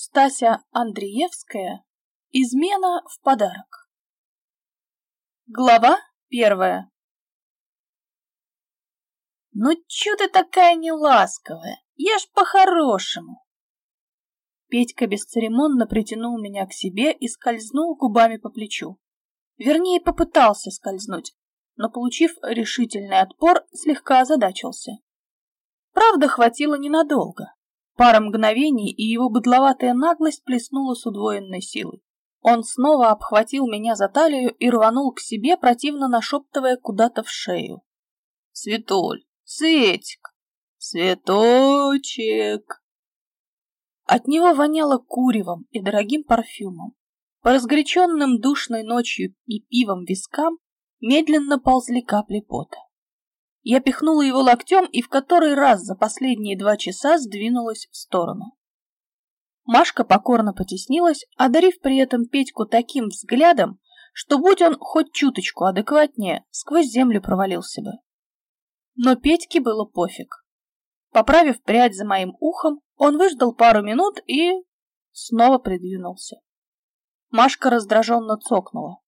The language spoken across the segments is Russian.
Стася Андреевская. Измена в подарок. Глава первая. «Ну чё ты такая неласковая? Я ж по-хорошему!» Петька бесцеремонно притянул меня к себе и скользнул губами по плечу. Вернее, попытался скользнуть, но, получив решительный отпор, слегка озадачился. Правда, хватило ненадолго. Пара мгновений, и его быдловатая наглость плеснула с удвоенной силой. Он снова обхватил меня за талию и рванул к себе, противно нашептывая куда-то в шею. «Светуль, Светик, Светочек!» От него воняло куревом и дорогим парфюмом. По разгоряченным душной ночью и пивом вискам медленно ползли капли пота. Я пихнула его локтем и в который раз за последние два часа сдвинулась в сторону. Машка покорно потеснилась, одарив при этом Петьку таким взглядом, что будь он хоть чуточку адекватнее, сквозь землю провалился бы. Но Петьке было пофиг. Поправив прядь за моим ухом, он выждал пару минут и... снова придвинулся. Машка раздраженно цокнула.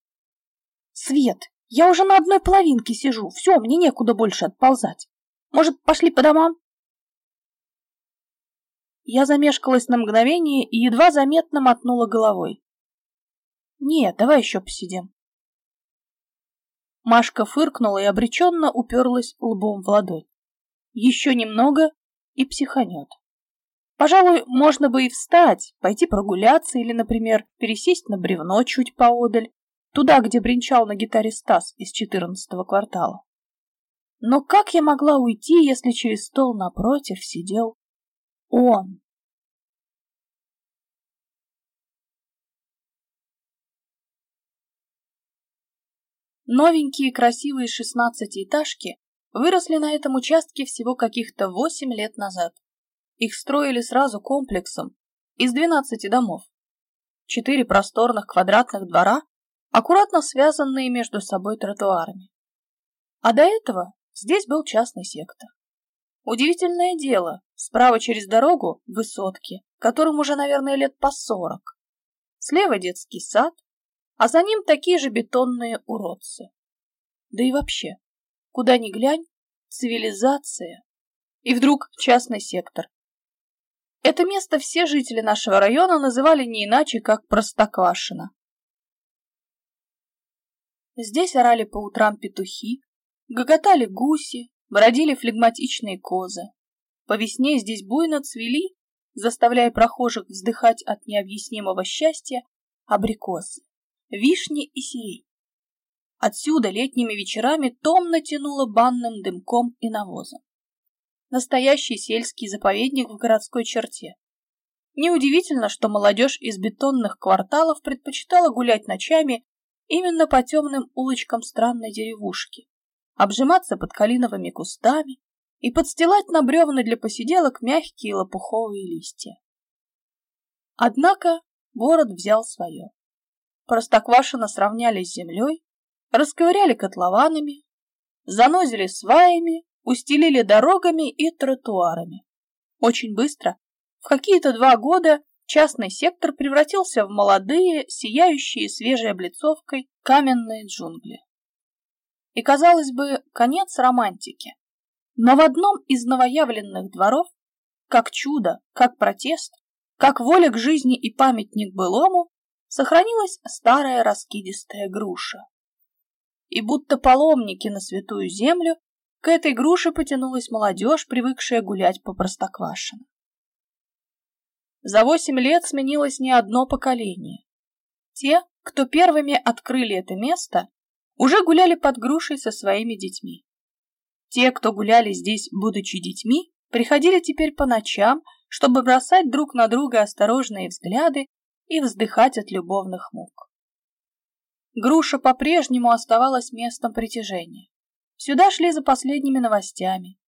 «Свет, я уже на одной половинке сижу. Все, мне некуда больше отползать. Может, пошли по домам? Я замешкалась на мгновение и едва заметно мотнула головой. Нет, давай еще посидим. Машка фыркнула и обреченно уперлась лбом в ладонь. Еще немного и психанет. Пожалуй, можно бы и встать, пойти прогуляться или, например, пересесть на бревно чуть поодаль, Туда, где бренчал на гитаре Стас из четырнадцатого квартала. Но как я могла уйти, если через стол напротив сидел он? Новенькие красивые шестнадцатиэтажки выросли на этом участке всего каких-то восемь лет назад. Их строили сразу комплексом из двенадцати домов. Четыре просторных квадратных двора аккуратно связанные между собой тротуарами. А до этого здесь был частный сектор. Удивительное дело, справа через дорогу высотки, которым уже, наверное, лет по сорок. Слева детский сад, а за ним такие же бетонные уродцы. Да и вообще, куда ни глянь, цивилизация. И вдруг частный сектор. Это место все жители нашего района называли не иначе, как Простоквашино. Здесь орали по утрам петухи, гоготали гуси, бродили флегматичные козы. По весне здесь буйно цвели, заставляя прохожих вздыхать от необъяснимого счастья, абрикосы, вишни и сирень. Отсюда летними вечерами томно тянуло банным дымком и навозом. Настоящий сельский заповедник в городской черте. Неудивительно, что молодежь из бетонных кварталов предпочитала гулять ночами именно по темным улочкам странной деревушки, обжиматься под калиновыми кустами и подстилать на бревна для посиделок мягкие лопуховые листья. Однако город взял свое. Простоквашино сравняли с землей, расковыряли котлованами, занозили сваями, устелили дорогами и тротуарами. Очень быстро, в какие-то два года, частный сектор превратился в молодые, сияющие свежей облицовкой каменные джунгли. И, казалось бы, конец романтики. Но в одном из новоявленных дворов, как чудо, как протест, как воля к жизни и памятник былому, сохранилась старая раскидистая груша. И будто паломники на святую землю, к этой груше потянулась молодежь, привыкшая гулять по Простоквашино. За восемь лет сменилось не одно поколение. Те, кто первыми открыли это место, уже гуляли под грушей со своими детьми. Те, кто гуляли здесь, будучи детьми, приходили теперь по ночам, чтобы бросать друг на друга осторожные взгляды и вздыхать от любовных мук. Груша по-прежнему оставалась местом притяжения. Сюда шли за последними новостями.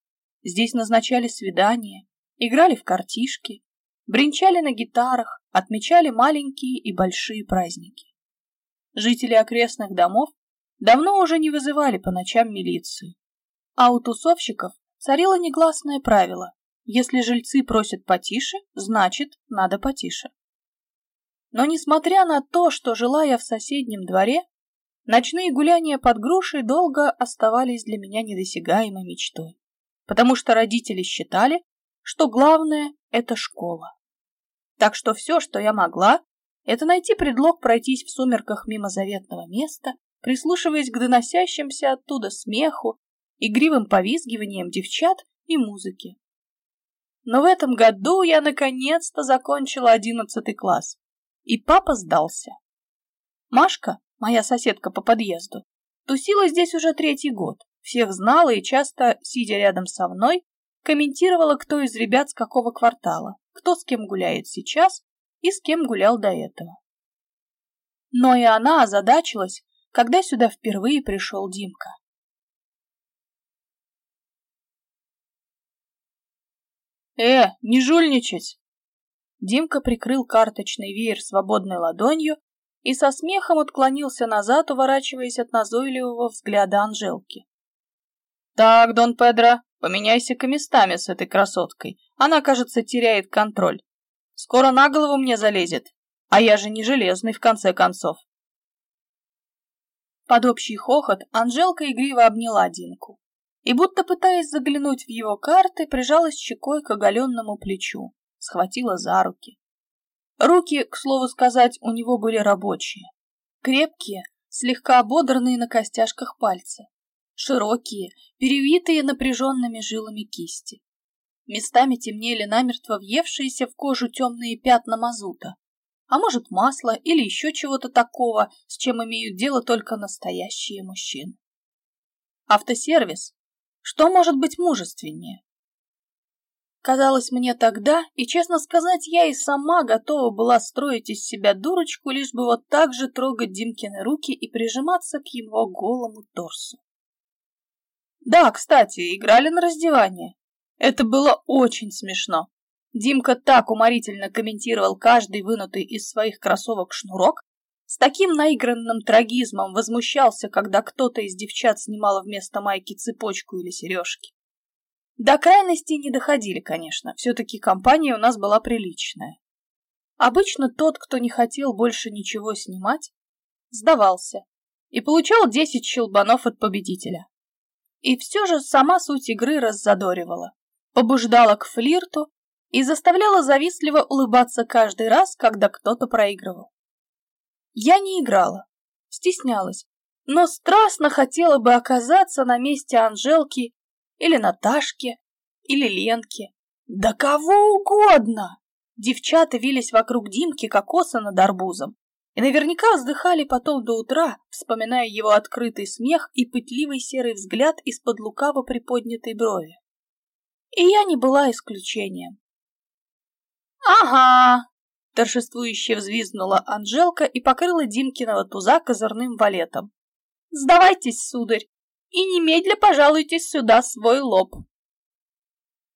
Здесь назначали свидания, играли в картишки, бренчали на гитарах, отмечали маленькие и большие праздники. Жители окрестных домов давно уже не вызывали по ночам милицию, а у тусовщиков царило негласное правило – если жильцы просят потише, значит, надо потише. Но несмотря на то, что жила я в соседнем дворе, ночные гуляния под грушей долго оставались для меня недосягаемой мечтой, потому что родители считали, что главное — это школа. Так что все, что я могла, это найти предлог пройтись в сумерках мимо заветного места, прислушиваясь к доносящимся оттуда смеху, игривым повизгиваниям девчат и музыке. Но в этом году я наконец-то закончила одиннадцатый класс, и папа сдался. Машка, моя соседка по подъезду, тусила здесь уже третий год, всех знала и часто, сидя рядом со мной, комментировала, кто из ребят с какого квартала, кто с кем гуляет сейчас и с кем гулял до этого. Но и она озадачилась, когда сюда впервые пришел Димка. «Э, не жульничать!» Димка прикрыл карточный веер свободной ладонью и со смехом отклонился назад, уворачиваясь от назойливого взгляда Анжелки. «Так, Дон Педро, поменяйся-ка местами с этой красоткой. Она, кажется, теряет контроль. Скоро на голову мне залезет, а я же не железный, в конце концов». Под общий хохот Анжелка игриво обняла Димку и, будто пытаясь заглянуть в его карты, прижалась щекой к оголенному плечу, схватила за руки. Руки, к слову сказать, у него были рабочие. Крепкие, слегка ободранные на костяшках пальцы. Широкие, перевитые напряженными жилами кисти. Местами темнели намертво въевшиеся в кожу темные пятна мазута. А может, масла или еще чего-то такого, с чем имеют дело только настоящие мужчины. Автосервис. Что может быть мужественнее? Казалось мне тогда, и, честно сказать, я и сама готова была строить из себя дурочку, лишь бы вот так же трогать Димкины руки и прижиматься к его голому торсу. Да, кстати, играли на раздевание. Это было очень смешно. Димка так уморительно комментировал каждый вынутый из своих кроссовок шнурок, с таким наигранным трагизмом возмущался, когда кто-то из девчат снимала вместо майки цепочку или сережки. До крайности не доходили, конечно, все-таки компания у нас была приличная. Обычно тот, кто не хотел больше ничего снимать, сдавался и получал 10 щелбанов от победителя. И все же сама суть игры раззадоривала, побуждала к флирту и заставляла завистливо улыбаться каждый раз, когда кто-то проигрывал. Я не играла, стеснялась, но страстно хотела бы оказаться на месте Анжелки или Наташке, или Ленке. Да кого угодно! Девчата вились вокруг Димки, как осы над арбузом, и наверняка вздыхали потом до утра, вспоминая его открытый смех и пытливый серый взгляд из-под лукаво приподнятой брови. И я не была исключением. «Ага!» — торжествующе взвизгнула Анжелка и покрыла Димкиного туза козырным валетом. «Сдавайтесь, сударь, и немедля пожалуйтесь сюда свой лоб.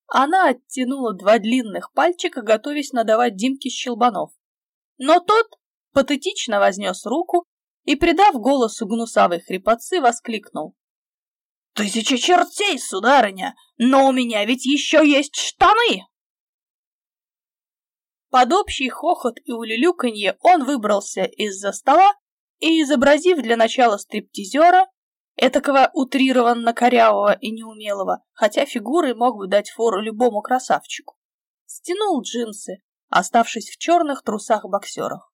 Она оттянула два длинных пальчика, готовясь надавать Димке щелбанов. Но тот патетично вознес руку и, придав голосу гнусавой хрипотцы, воскликнул. «Тысяча чертей, сударыня, но у меня ведь еще есть штаны!» Под общий хохот и улюлюканье он выбрался из-за стола и, изобразив для начала стриптизера, этакого утрированно корявого и неумелого, хотя фигурой мог бы дать фору любому красавчику. Стянул джинсы, оставшись в черных трусах-боксерах.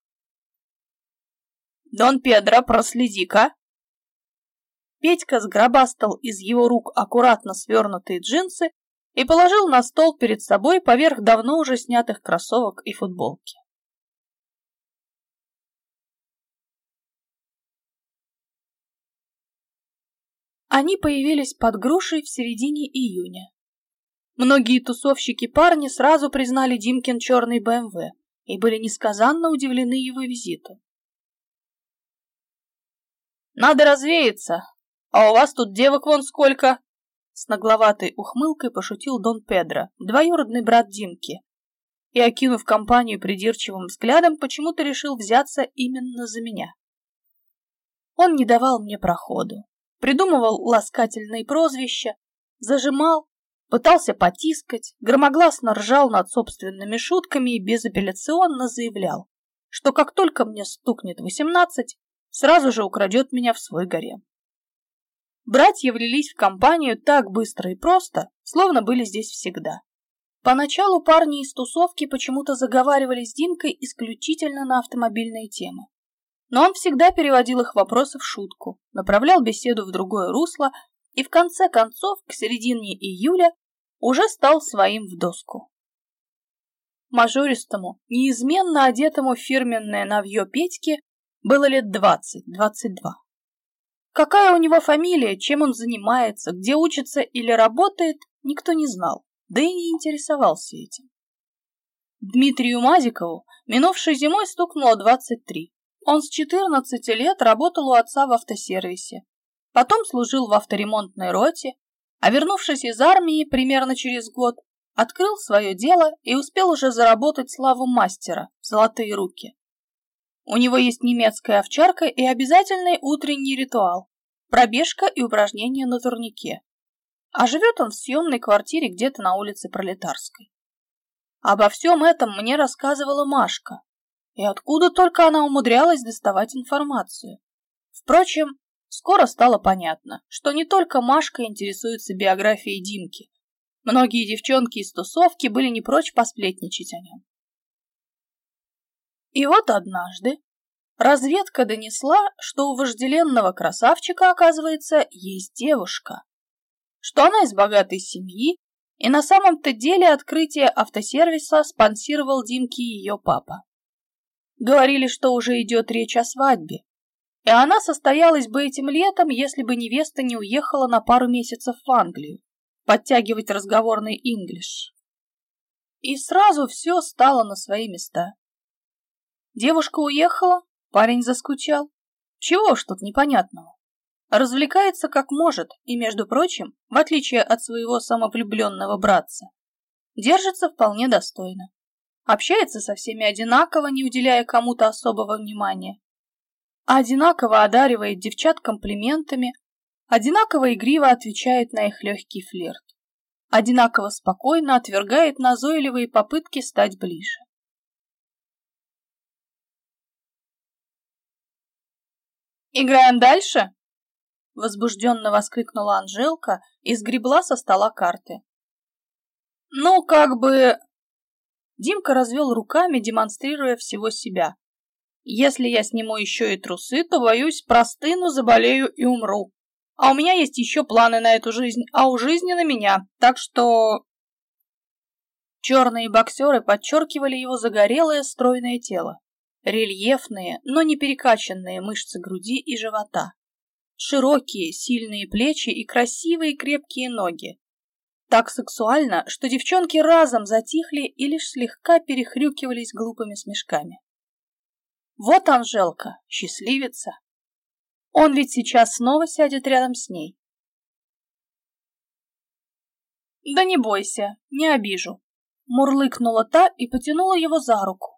«Дон Педро, проследи-ка!» Петька сгробастал из его рук аккуратно свернутые джинсы и положил на стол перед собой поверх давно уже снятых кроссовок и футболки. Они появились под грушей в середине июня. Многие тусовщики парни сразу признали Димкин черный БМВ и были несказанно удивлены его визиту. «Надо развеяться, а у вас тут девок вон сколько!» С нагловатой ухмылкой пошутил Дон Педро, двоюродный брат Димки, и, окинув компанию придирчивым взглядом, почему-то решил взяться именно за меня. Он не давал мне проходу, придумывал ласкательные прозвища, зажимал, пытался потискать, громогласно ржал над собственными шутками и безапелляционно заявлял, что как только мне стукнет восемнадцать, сразу же украдет меня в свой гарем. Братья влились в компанию так быстро и просто, словно были здесь всегда. Поначалу парни из тусовки почему-то заговаривали с Димкой исключительно на автомобильные темы. Но он всегда переводил их вопросы в шутку, направлял беседу в другое русло и в конце концов, к середине июля, уже стал своим в доску. Мажористому, неизменно одетому в фирменное навье Петьке было лет двадцать-двадцать два. Какая у него фамилия, чем он занимается, где учится или работает, никто не знал, да и не интересовался этим. Дмитрию Мазикову минувшей зимой стукнуло 23. Он с 14 лет работал у отца в автосервисе, потом служил в авторемонтной роте, а вернувшись из армии примерно через год, открыл свое дело и успел уже заработать славу мастера в золотые руки. У него есть немецкая овчарка и обязательный утренний ритуал – пробежка и упражнения на турнике. А живет он в съемной квартире где-то на улице Пролетарской. Обо всем этом мне рассказывала Машка, и откуда только она умудрялась доставать информацию. Впрочем, скоро стало понятно, что не только Машка интересуется биографией Димки. Многие девчонки из тусовки были не прочь посплетничать о нем. И вот однажды разведка донесла, что у вожделенного красавчика, оказывается, есть девушка, что она из богатой семьи, и на самом-то деле открытие автосервиса спонсировал Димке ее папа. Говорили, что уже идет речь о свадьбе, и она состоялась бы этим летом, если бы невеста не уехала на пару месяцев в Англию, подтягивать разговорный инглиш. И сразу все стало на свои места. Девушка уехала, парень заскучал. Чего уж тут непонятного? Развлекается как может и, между прочим, в отличие от своего самовлюбленного братца, держится вполне достойно. Общается со всеми одинаково, не уделяя кому-то особого внимания. одинаково одаривает девчат комплиментами, одинаково игриво отвечает на их легкий флирт. Одинаково спокойно отвергает назойливые попытки стать ближе. «Играем дальше?» Возбужденно воскликнула Анжелка и сгребла со стола карты. «Ну, как бы...» Димка развел руками, демонстрируя всего себя. «Если я сниму еще и трусы, то, боюсь, простыну, заболею и умру. А у меня есть еще планы на эту жизнь, а у жизни на меня, так что...» Черные боксеры подчеркивали его загорелое стройное тело рельефные, но не перекачанные мышцы груди и живота, широкие, сильные плечи и красивые крепкие ноги. Так сексуально, что девчонки разом затихли и лишь слегка перехрюкивались глупыми смешками. Вот Анжелка, счастливица. Он ведь сейчас снова сядет рядом с ней. Да не бойся, не обижу. Мурлыкнула та и потянула его за руку.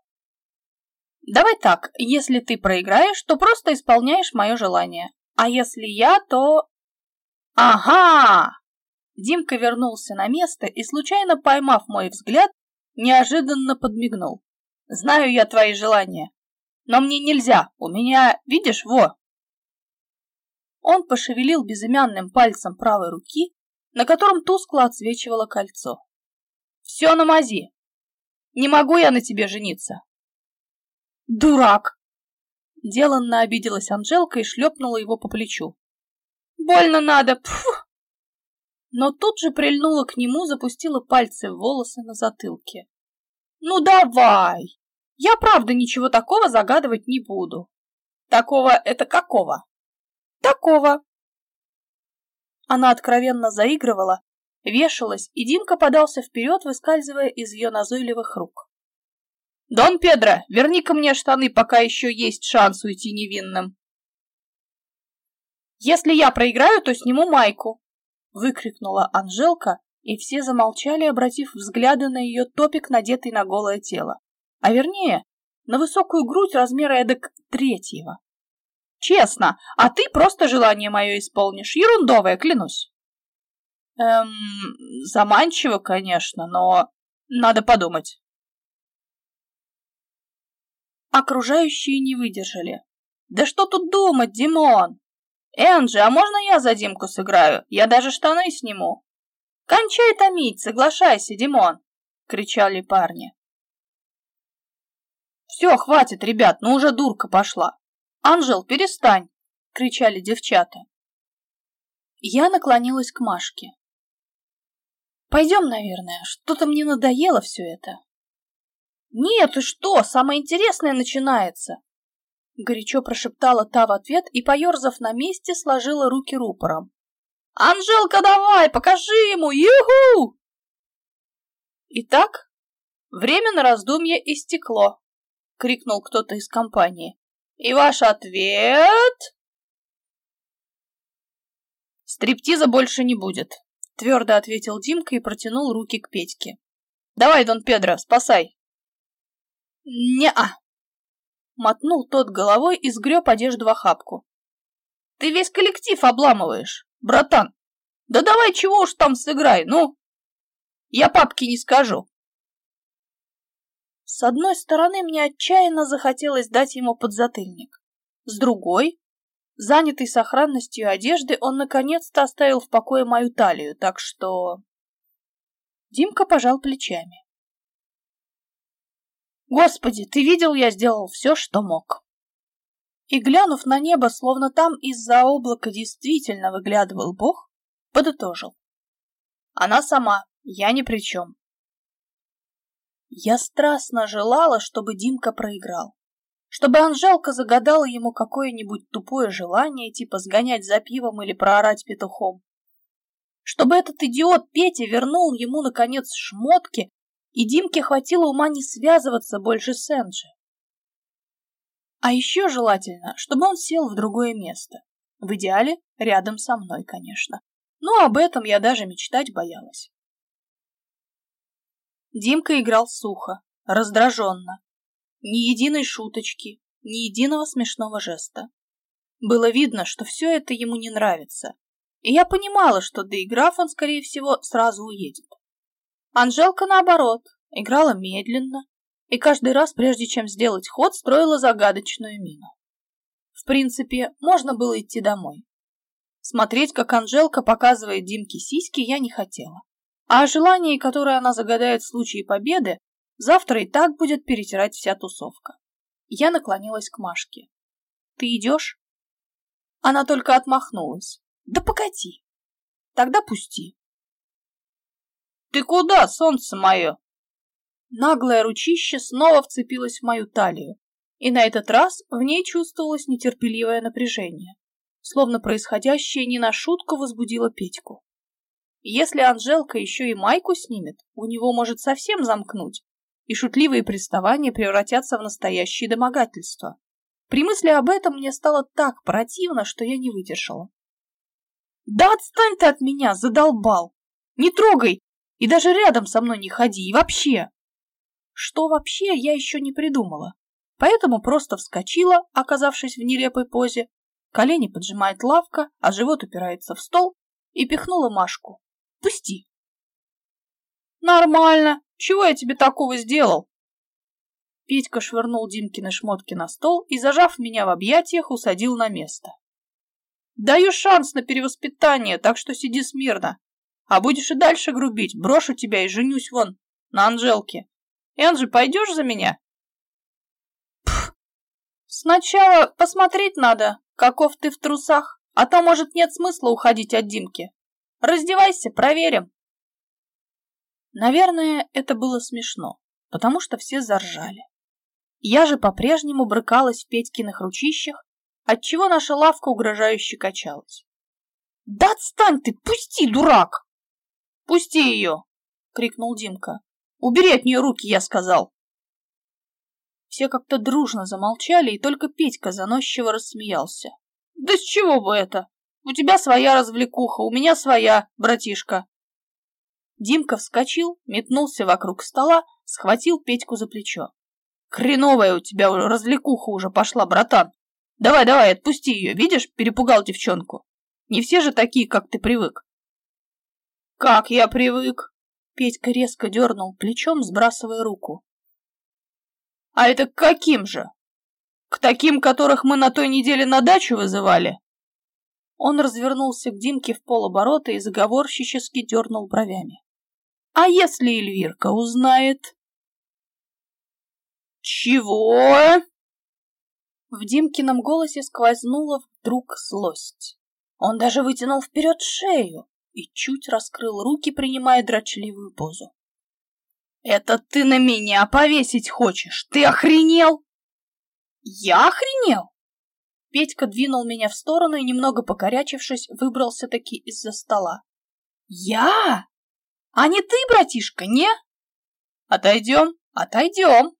Давай так, если ты проиграешь, то просто исполняешь мое желание. А если я, то... Ага! Димка вернулся на место и, случайно поймав мой взгляд, неожиданно подмигнул. Знаю я твои желания. Но мне нельзя, у меня, видишь, во. Он пошевелил безымянным пальцем правой руки, на котором тускло отсвечивало кольцо. Все на мази. Не могу я на тебе жениться. «Дурак!» Деланно обиделась Анжелка и шлепнула его по плечу. «Больно надо! Пфу!» Но тут же прильнула к нему, запустила пальцы в волосы на затылке. «Ну давай! Я правда ничего такого загадывать не буду. Такого это какого?» «Такого!» Она откровенно заигрывала, вешалась, и Димка подался вперед, выскальзывая из ее назойливых рук. «Дон Педро, верни-ка мне штаны, пока еще есть шанс уйти невинным!» «Если я проиграю, то сниму майку!» — выкрикнула Анжелка, и все замолчали, обратив взгляды на ее топик, надетый на голое тело. А вернее, на высокую грудь размера эдак третьего. «Честно, а ты просто желание мое исполнишь, ерундовое, клянусь!» «Эм, заманчиво, конечно, но надо подумать». Окружающие не выдержали. «Да что тут думать, Димон? Энджи, а можно я за Димку сыграю? Я даже штаны сниму». «Кончай томить, соглашайся, Димон!» — кричали парни. «Все, хватит, ребят, ну уже дурка пошла!» «Анжел, перестань!» — кричали девчата. Я наклонилась к Машке. «Пойдем, наверное, что-то мне надоело все это». «Нет, ты что, самое интересное начинается!» Горячо прошептала та в ответ и, поерзав на месте, сложила руки рупором. «Анжелка, давай, покажи ему! Юху!» Итак, время на раздумье истекло, крикнул кто-то из компании. И ваш ответ? Стриптиза больше не будет, твердо ответил Димка и протянул руки к Петьке. Давай, Дон Педро, спасай. Не-а. Мотнул тот головой и сгреб одежду в охапку. Ты весь коллектив обламываешь, братан. Да давай чего уж там сыграй, ну. Я папке не скажу. С одной стороны, мне отчаянно захотелось дать ему подзатыльник. С другой, занятый сохранностью одежды, он наконец-то оставил в покое мою талию, так что... Димка пожал плечами. Господи, ты видел, я сделал все, что мог. И, глянув на небо, словно там из-за облака действительно выглядывал Бог, подытожил. Она сама, я ни при чем. Я страстно желала, чтобы Димка проиграл. Чтобы Анжелка загадала ему какое-нибудь тупое желание, типа сгонять за пивом или проорать петухом. Чтобы этот идиот Петя вернул ему, наконец, шмотки, и Димке хватило ума не связываться больше с Энджи. А еще желательно, чтобы он сел в другое место. В идеале рядом со мной, конечно. Но об этом я даже мечтать боялась. Димка играл сухо, раздраженно. Ни единой шуточки, ни единого смешного жеста. Было видно, что все это ему не нравится, и я понимала, что доиграв, он, скорее всего, сразу уедет. Анжелка, наоборот, играла медленно, и каждый раз, прежде чем сделать ход, строила загадочную мину. В принципе, можно было идти домой. Смотреть, как Анжелка показывает Димке сиськи, я не хотела. А о желании, которое она загадает в случае победы, завтра и так будет перетирать вся тусовка. Я наклонилась к Машке. «Ты идешь?» Она только отмахнулась. «Да погоди. Тогда пусти». «Ты куда, солнце мое?» Наглое ручище снова вцепилось в мою талию, и на этот раз в ней чувствовалось нетерпеливое напряжение, словно происходящее не на шутку возбудило Петьку. Если Анжелка еще и майку снимет, у него может совсем замкнуть, и шутливые приставания превратятся в настоящее домогательство. При мысли об этом мне стало так противно, что я не выдержала. «Да отстань ты от меня, задолбал! Не трогай! И даже рядом со мной не ходи, и вообще!» Что вообще, я еще не придумала, поэтому просто вскочила, оказавшись в нелепой позе, колени поджимает лавка, а живот упирается в стол, и пихнула Машку. Пусти. Нормально. Чего я тебе такого сделал? Петька швырнул Димкины шмотки на стол и, зажав меня в объятиях, усадил на место. Даю шанс на перевоспитание, так что сиди смирно. А будешь и дальше грубить, брошу тебя и женюсь вон, на Анжелке. Энджи, пойдешь за меня? Пф. Сначала посмотреть надо, каков ты в трусах, а то, может, нет смысла уходить от Димки. Раздевайся, проверим. Наверное, это было смешно, потому что все заржали. Я же по-прежнему брыкалась в Петькиных ручищах, отчего наша лавка угрожающе качалась. «Да отстань ты! Пусти, дурак!» «Пусти ее!» — крикнул Димка. «Убери от нее руки, я сказал!» Все как-то дружно замолчали, и только Петька заносчиво рассмеялся. «Да с чего бы это? У тебя своя развлекуха, у меня своя, братишка. Димка вскочил, метнулся вокруг стола, схватил Петьку за плечо. Хреновая у тебя развлекуха уже пошла, братан. Давай, давай, отпусти ее, видишь, перепугал девчонку. Не все же такие, как ты привык. Как я привык? Петька резко дернул плечом, сбрасывая руку. А это каким же? К таким, которых мы на той неделе на дачу вызывали? Он развернулся к Димке в полоборота и заговорщически дернул бровями. А если Эльвирка узнает? Чего? В Димкином голосе сквознула вдруг злость. Он даже вытянул вперед шею и чуть раскрыл руки, принимая дрочливую позу. «Это ты на меня повесить хочешь? Ты охренел?» «Я охренел?» Петька двинул меня в сторону и, немного покорячившись, выбрался-таки из-за стола. «Я? А не ты, братишка, не?» «Отойдем, отойдем!»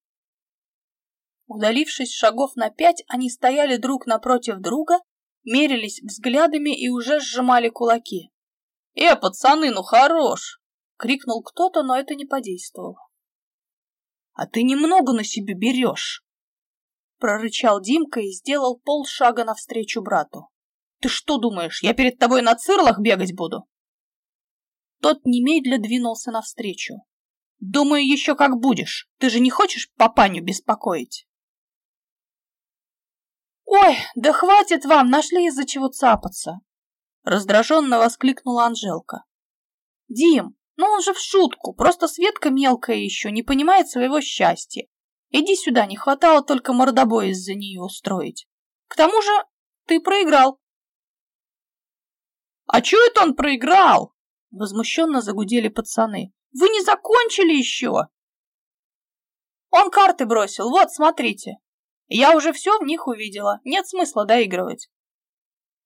Удалившись шагов на пять, они стояли друг напротив друга, мерились взглядами и уже сжимали кулаки. «Э, пацаны, ну хорош!» — крикнул кто-то, но это не подействовало. «А ты немного на себе берешь!» прорычал Димка и сделал полшага навстречу брату. «Ты что думаешь, я перед тобой на цирлах бегать буду?» Тот немедля двинулся навстречу. «Думаю, еще как будешь. Ты же не хочешь папаню беспокоить?» «Ой, да хватит вам, нашли из-за чего цапаться!» Раздраженно воскликнула Анжелка. «Дим, ну он же в шутку, просто Светка мелкая еще, не понимает своего счастья. Иди сюда, не хватало только мордобой из-за нее устроить. К тому же ты проиграл. А чё это он проиграл? Возмущенно загудели пацаны. Вы не закончили еще? Он карты бросил, вот, смотрите. Я уже все в них увидела, нет смысла доигрывать.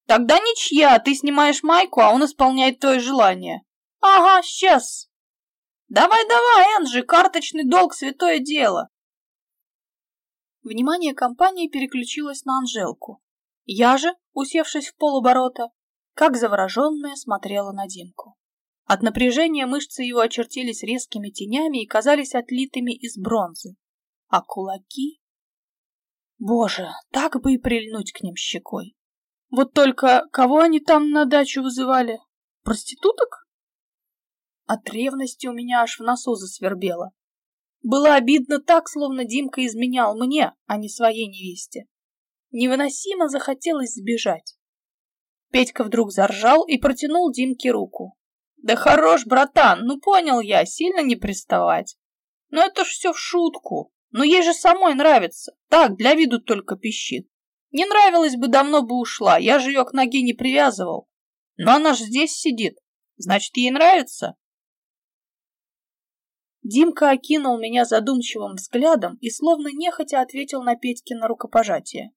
Тогда ничья, ты снимаешь майку, а он исполняет твое желание. Ага, сейчас. Давай-давай, Энджи, карточный долг — святое дело. Внимание компании переключилось на Анжелку. Я же, усевшись в полоборота, как завороженная смотрела на Димку. От напряжения мышцы его очертились резкими тенями и казались отлитыми из бронзы. А кулаки... Боже, так бы и прильнуть к ним щекой. Вот только кого они там на дачу вызывали? Проституток? От ревности у меня аж в носу засвербело. Было обидно так, словно Димка изменял мне, а не своей невесте. Невыносимо захотелось сбежать. Петька вдруг заржал и протянул Димке руку. «Да хорош, братан, ну понял я, сильно не приставать. Но это ж все в шутку. Но ей же самой нравится. Так, для виду только пищит. Не нравилось бы, давно бы ушла, я же ее к ноге не привязывал. Но она ж здесь сидит. Значит, ей нравится?» Димка окинул меня задумчивым взглядом и словно нехотя ответил на Петькино рукопожатие.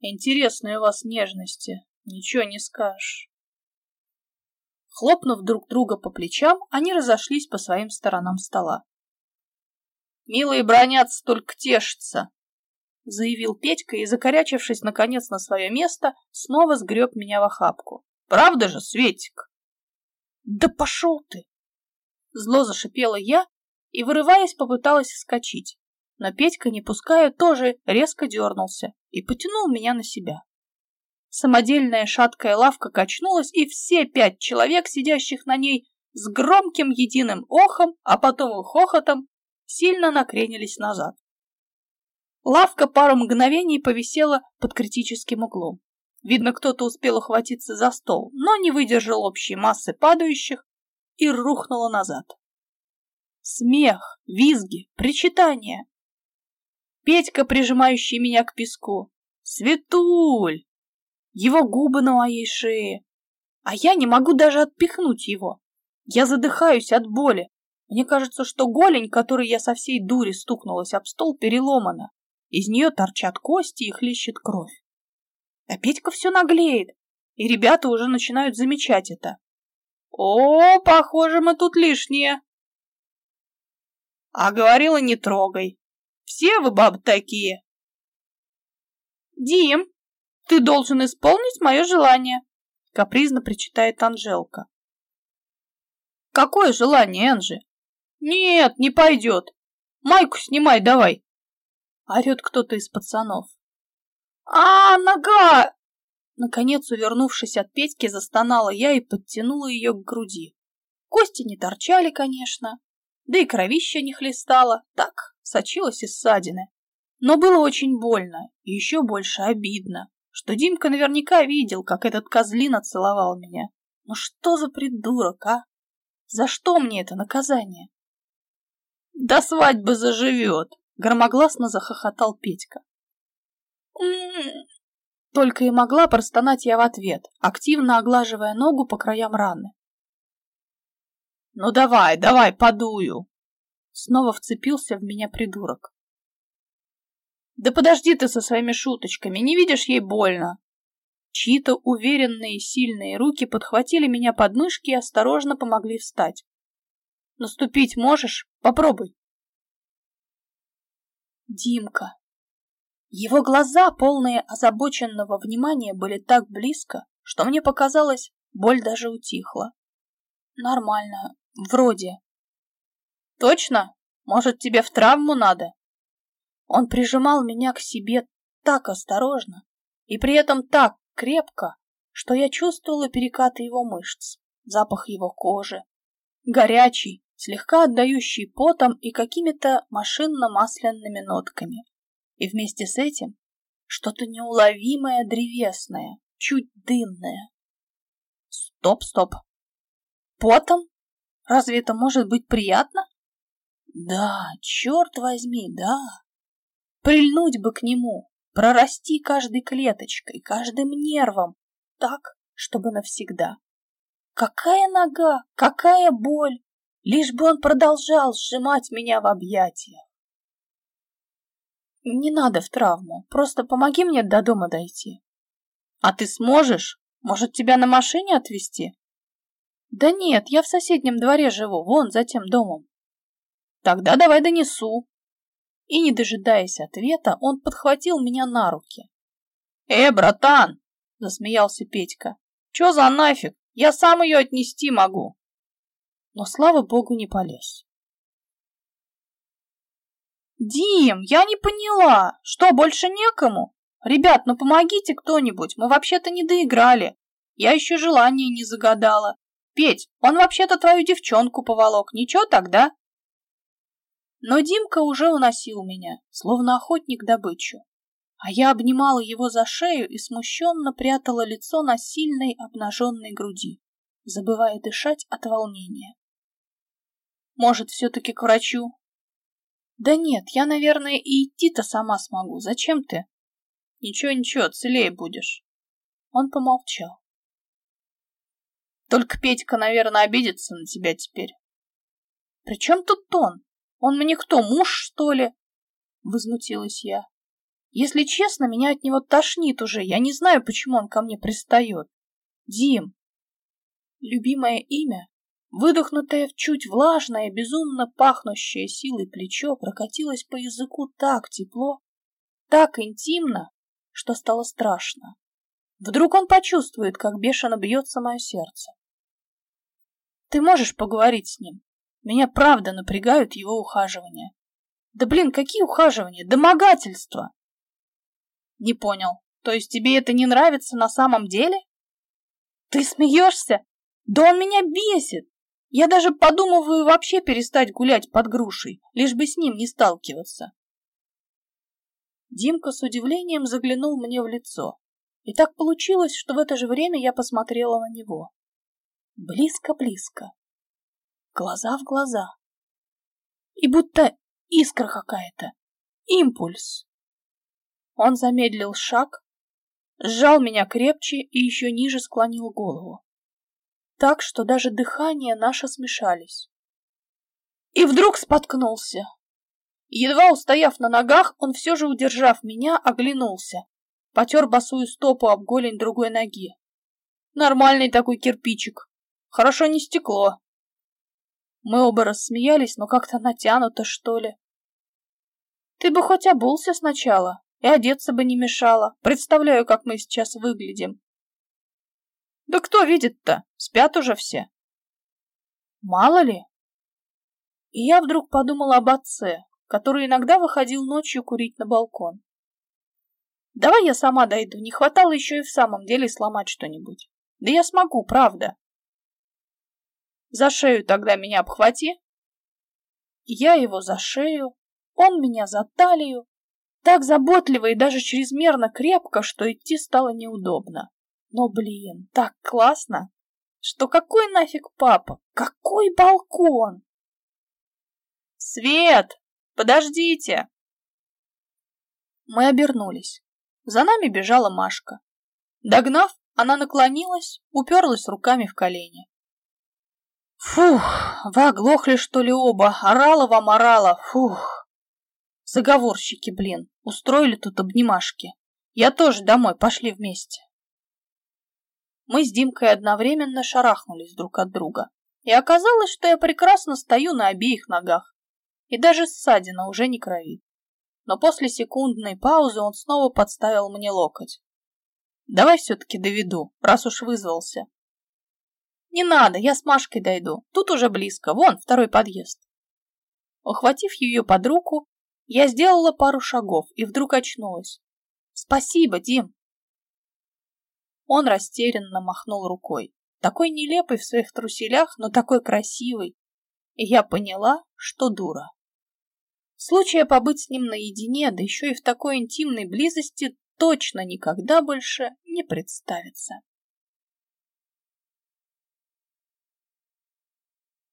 «Интересные у вас нежности, ничего не скажешь». Хлопнув друг друга по плечам, они разошлись по своим сторонам стола. «Милые бронятся, только тешатся», — заявил Петька и, закорячившись наконец на свое место, снова сгреб меня в охапку. «Правда же, Светик?» «Да пошел ты!» Зло зашипела я и, вырываясь, попыталась вскочить. Но Петька, не пуская, тоже резко дернулся и потянул меня на себя. Самодельная шаткая лавка качнулась, и все пять человек, сидящих на ней, с громким единым охом, а потом и хохотом, сильно накренились назад. Лавка пару мгновений повисела под критическим углом. Видно, кто-то успел ухватиться за стол, но не выдержал общей массы падающих и рухнула назад. Смех, визги, причитания. Петька, прижимающий меня к песку. Светуль! Его губы на моей шее. А я не могу даже отпихнуть его. Я задыхаюсь от боли. Мне кажется, что голень, которой я со всей дури стукнулась об стол, переломана. Из нее торчат кости и хлещет кровь. А Петька все наглеет, и ребята уже начинают замечать это. О, похоже, мы тут лишние. А говорила, не трогай. Все вы, бабы, такие. Дим, ты должен исполнить мое желание, капризно причитает Анжелка. Какое желание, Энджи? Нет, не пойдет. Майку снимай давай. Орет кто-то из пацанов. А, нога! Наконец, увернувшись от Петьки, застонала я и подтянула ее к груди. Кости не торчали, конечно, да и кровища не хлестала, так, сочилась из ссадины. Но было очень больно и еще больше обидно, что Димка наверняка видел, как этот козлина целовал меня. Ну что за придурок, а? За что мне это наказание? До свадьбы заживет, громогласно захохотал Петька. Только и могла простонать я в ответ, активно оглаживая ногу по краям раны. «Ну давай, давай, подую!» Снова вцепился в меня придурок. «Да подожди ты со своими шуточками, не видишь, ей больно!» Чьи-то уверенные сильные руки подхватили меня под мышки и осторожно помогли встать. «Наступить можешь? Попробуй!» Димка. Его глаза, полные озабоченного внимания, были так близко, что мне показалось, боль даже утихла. Нормально, вроде. Точно? Может, тебе в травму надо? Он прижимал меня к себе так осторожно и при этом так крепко, что я чувствовала перекаты его мышц, запах его кожи, горячий, слегка отдающий потом и какими-то машинно-масляными нотками. И вместе с этим что-то неуловимое древесное, чуть дымное. Стоп, стоп. Потом? Разве это может быть приятно? Да, черт возьми, да. Прильнуть бы к нему, прорасти каждой клеточкой, каждым нервом, так, чтобы навсегда. Какая нога, какая боль, лишь бы он продолжал сжимать меня в объятиях. Не надо в травму, просто помоги мне до дома дойти. А ты сможешь? Может, тебя на машине отвезти? Да нет, я в соседнем дворе живу, вон за тем домом. Тогда давай донесу. И, не дожидаясь ответа, он подхватил меня на руки. Э, братан! Засмеялся Петька. Чё за нафиг? Я сам ее отнести могу. Но, слава богу, не полез. «Дим, я не поняла. Что, больше некому? Ребят, ну помогите кто-нибудь, мы вообще-то не доиграли. Я еще желание не загадала. Петь, он вообще-то твою девчонку поволок, ничего тогда?» Но Димка уже уносил меня, словно охотник добычу. А я обнимала его за шею и смущенно прятала лицо на сильной обнаженной груди, забывая дышать от волнения. «Может, все-таки к врачу?» Да нет, я, наверное, и идти-то сама смогу. Зачем ты? Ничего-ничего, целее будешь. Он помолчал. Только Петька, наверное, обидится на тебя теперь. При чем тут он? Он мне кто, муж, что ли? Возмутилась я. Если честно, меня от него тошнит уже. Я не знаю, почему он ко мне пристает. Дим. Любимое имя Выдохнутое в чуть влажное, безумно пахнущее силой плечо прокатилось по языку так тепло, так интимно, что стало страшно. Вдруг он почувствует, как бешено бьется мое сердце. Ты можешь поговорить с ним? Меня правда напрягают его ухаживания. Да блин, какие ухаживания? Домогательства! Не понял. То есть тебе это не нравится на самом деле? Ты смеешься? Да он меня бесит! Я даже подумываю вообще перестать гулять под грушей, лишь бы с ним не сталкиваться. Димка с удивлением заглянул мне в лицо. И так получилось, что в это же время я посмотрела на него. Близко-близко. Глаза в глаза. И будто искра какая-то. Импульс. Он замедлил шаг, сжал меня крепче и еще ниже склонил голову так, что даже дыхания наши смешались. И вдруг споткнулся. Едва устояв на ногах, он все же, удержав меня, оглянулся. Потер босую стопу об голень другой ноги. Нормальный такой кирпичик. Хорошо не стекло. Мы оба рассмеялись, но как-то натянуто, что ли. Ты бы хоть обулся сначала, и одеться бы не мешало. Представляю, как мы сейчас выглядим. Да кто видит-то? Спят уже все. Мало ли. И я вдруг подумала об отце, который иногда выходил ночью курить на балкон. Давай я сама дойду, не хватало еще и в самом деле сломать что-нибудь. Да я смогу, правда. За шею тогда меня обхвати. Я его за шею, он меня за талию, Так заботливо и даже чрезмерно крепко, что идти стало неудобно. Но, блин, так классно, что какой нафиг папа? Какой балкон? Свет! Подождите! Мы обернулись. За нами бежала Машка. Догнав, она наклонилась, уперлась руками в колени. Фух, вы оглохли, что ли, оба? Орала вам орала, фух. Заговорщики, блин, устроили тут обнимашки. Я тоже домой, пошли вместе. Мы с Димкой одновременно шарахнулись друг от друга. И оказалось, что я прекрасно стою на обеих ногах. И даже ссадина уже не кровит. Но после секундной паузы он снова подставил мне локоть. Давай все-таки доведу, раз уж вызвался. Не надо, я с Машкой дойду. Тут уже близко, вон второй подъезд. Ухватив ее под руку, я сделала пару шагов и вдруг очнулась. Спасибо, Дим. Он растерянно махнул рукой. Такой нелепый в своих труселях, но такой красивый. И я поняла, что дура. Случая побыть с ним наедине, да еще и в такой интимной близости, точно никогда больше не представится.